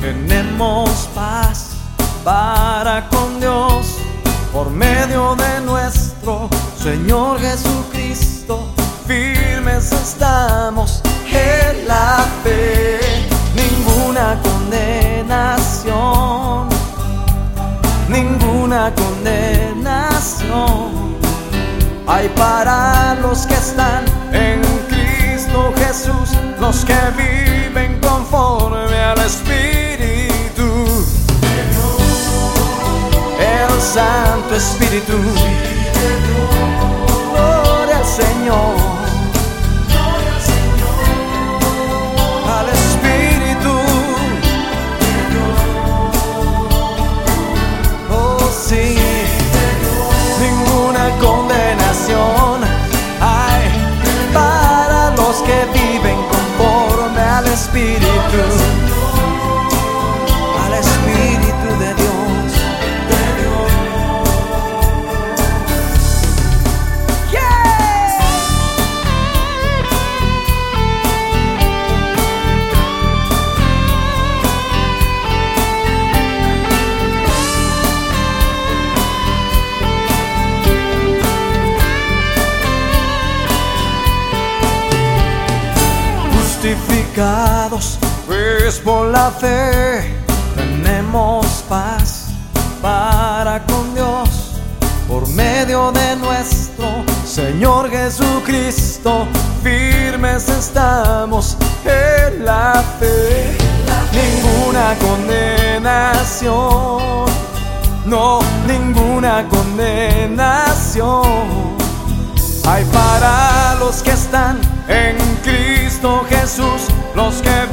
tenemos paz para con Dios por medio de nuestro Señor Jesucristo. Firmes estamos en la fe, ninguna condenación, ninguna condenación. Hay para los que están en Cristo Jesús, los que viven Santo Espíritu. Pues por la fe tenemos paz para con Dios. Por medio de nuestro Señor Jesucristo. Firmes estamos en la fe, ninguna condenación, no, ninguna condenación. Hay para los que están en Jesús, los que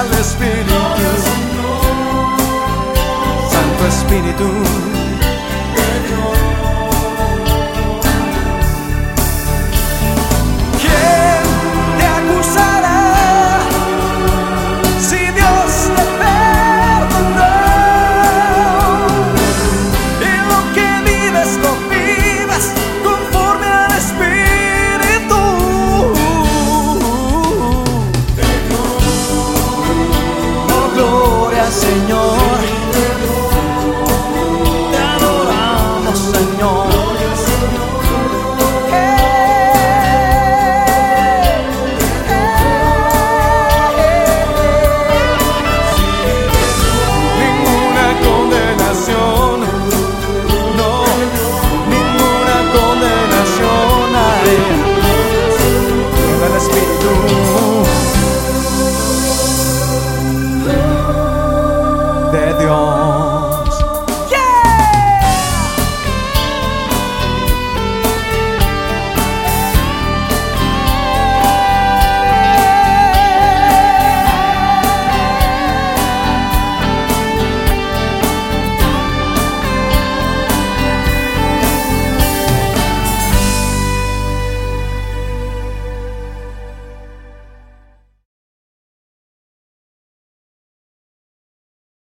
al Espíritu. Santo Espíritu. Espíritu de Dios.